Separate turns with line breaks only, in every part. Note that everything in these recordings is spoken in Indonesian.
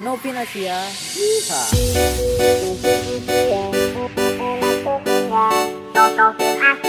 Novinasia. Yeehaw.
Novin Asia,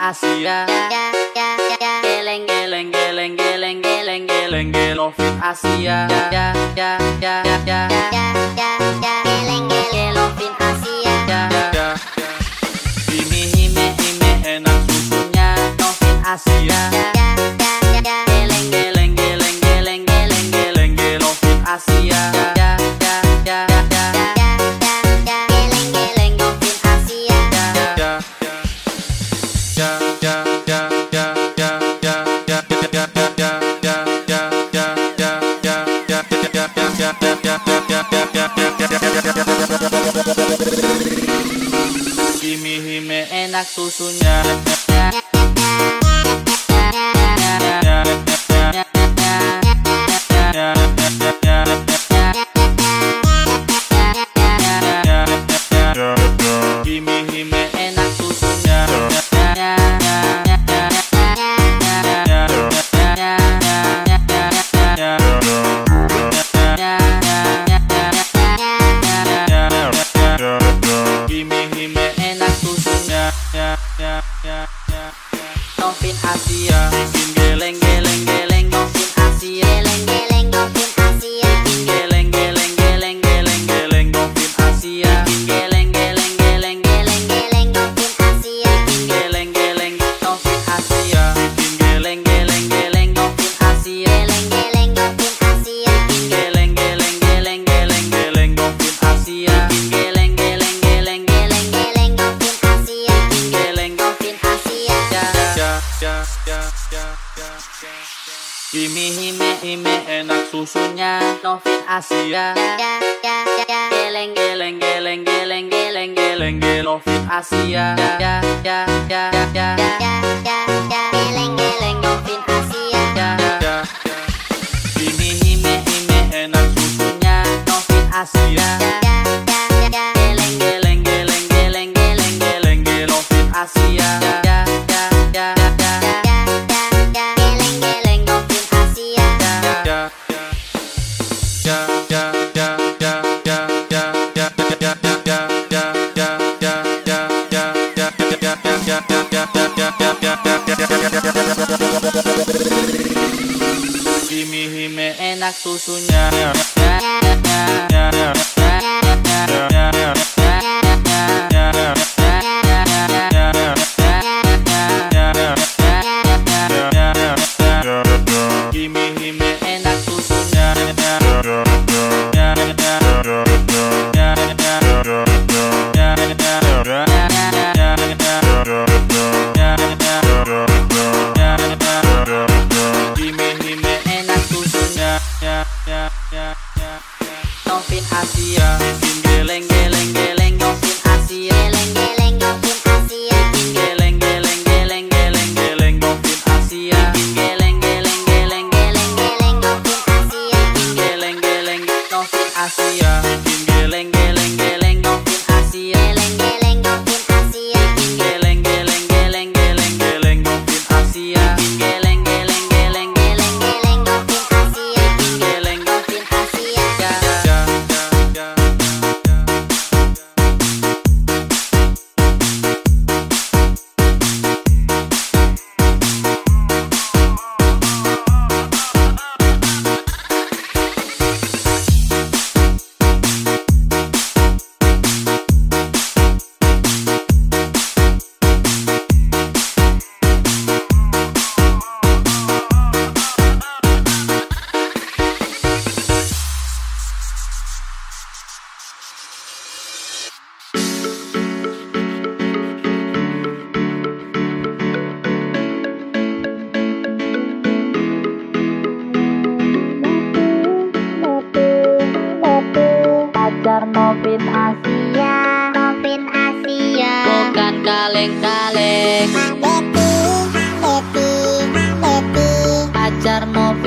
Asia.
Geleng geleng geleng geleng geleng geleng geleng Asia. Geleng geleng Asia. Ini hime hime enak susunya Novin Asia. soñar. isinya Novin Asia. Geleng geleng geleng geleng geleng geleng geleng Novin Asia. Geleng geleng Novin Asia. Ini hime hime enak susunya Novin Asia. Hime hime enak susunya. Asia Pinggiling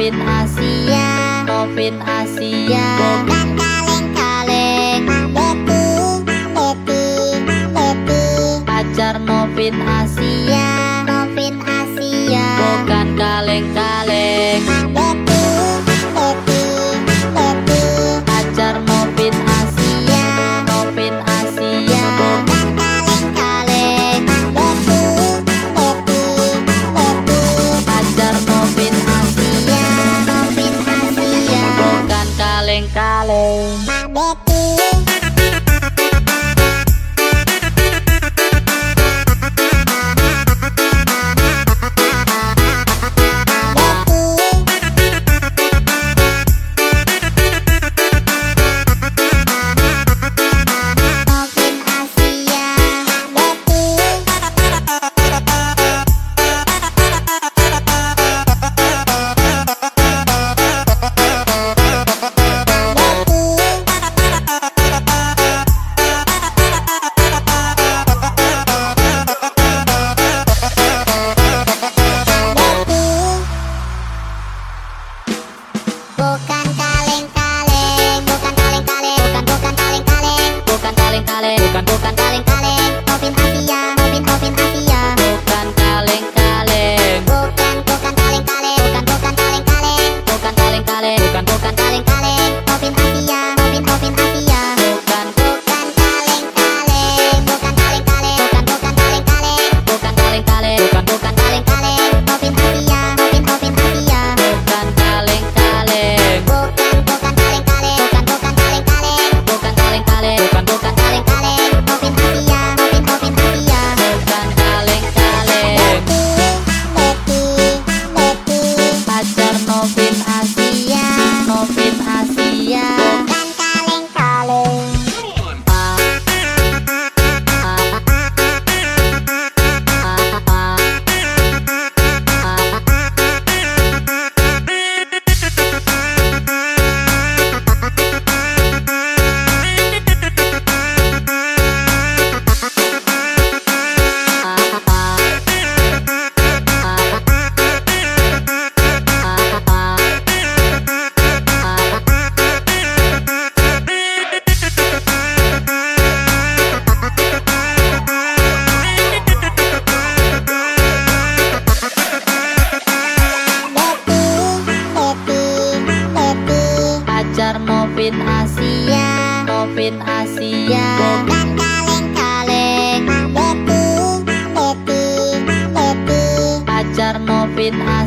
Kopin Asia.
Kopin Asia.
Bukan kaleng-kaleng.
Leti, leti, leti
Pacar Novin Asia. Novin Asia.
Bukan kaleng-kaleng. boca calentada.
with us.